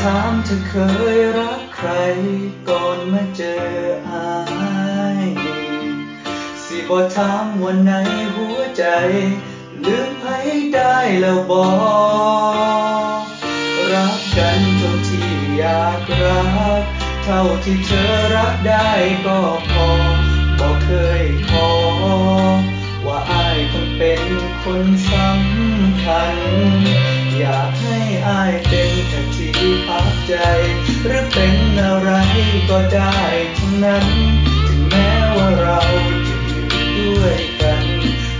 ถามเธอเคยรักใคร ก่อนมาเจออายสิบ่ถามว่าในหัวใจ ลืมให้ได้แล้วบ่รักกันเท่าที่อยากรัก เท่าที่เธอรักได้ก็พอบ่เคยขอ ว่าอายต้องเป็นคนสำคัญ อยากให้อายเป็น ก็ได้ทั้งนั้น ถึงแม้ว่าเราจะอยู่ด้วยกัน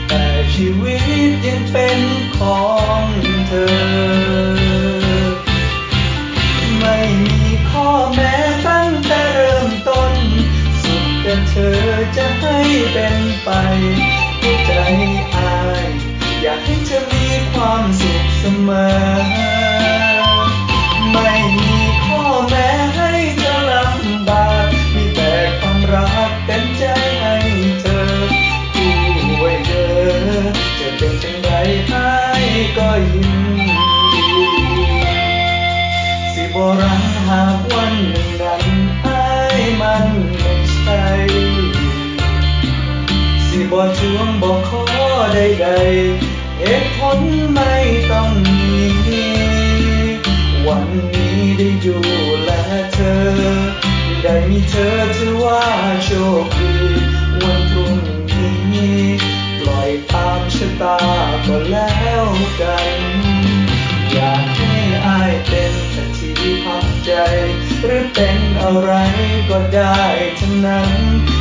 แต่ชีวิตยังเป็นของเธอ ไม่มีข้อแม้ตั้งแต่เริ่มต้น สุดแต่เธอจะให้เป็นไปหัวใจอาย อยากให้เธอมีความสุขเสมอ บ่รังหากวันหนึ่งนั้นอายมันไม่ใช่สิบ่วงบ่ขอใดๆเหตุผลไม่ต้องมีวันนี้ได้ดูและเธอ ได้มีเธอถือว่าโชคดีวันพรุ่งนี้ปล่อยตามชะตาก็แล้ว อะไรก็ได้ทั้งนั้น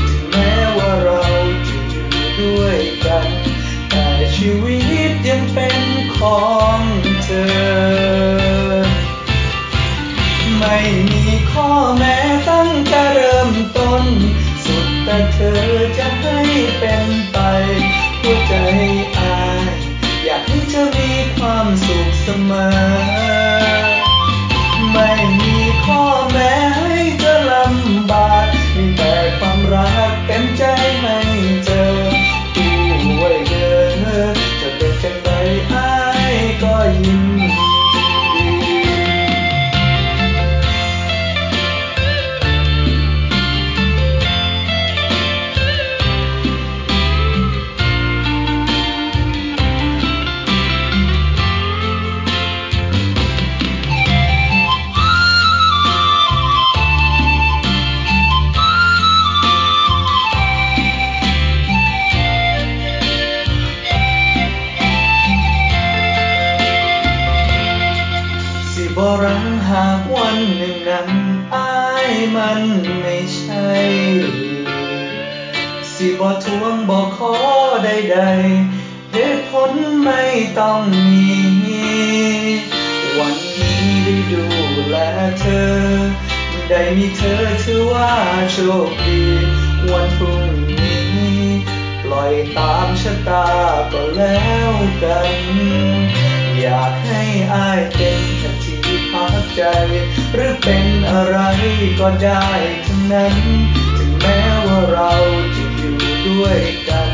ถึงแม้ว่าเรา นั้นอายมันไม่ใช่สิบ่ทวงบ่ขอใดๆเหตุผลไม่ต้องมี วันนี้ได้ดูแลเธอ ได้มีเธอถือว่าโชคดี วันพรุ่งนี้ ปล่อยตามชะตาก็แล้วกัน อยากให้อายเป็น ใจ หรือเป็นอะไรก็ได้ทั้งนั้น ถึงแม้ว่าเราจะอยู่ด้วยกัน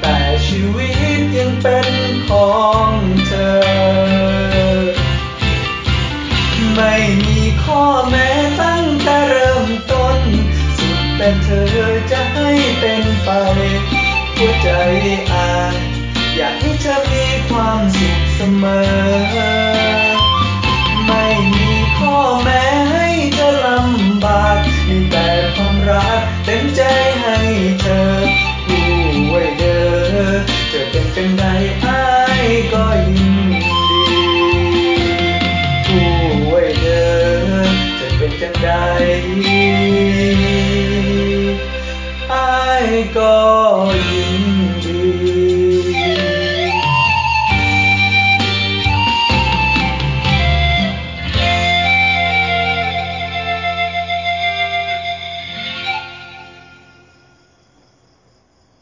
แต่ชีวิตยังเป็นของเธอ ไม่มีข้อแม้ตั้งแต่เริ่มต้น สุดแต่เธอจะให้เป็นไป หัวใจอายอยากให้เธอมีความสุขเสมอ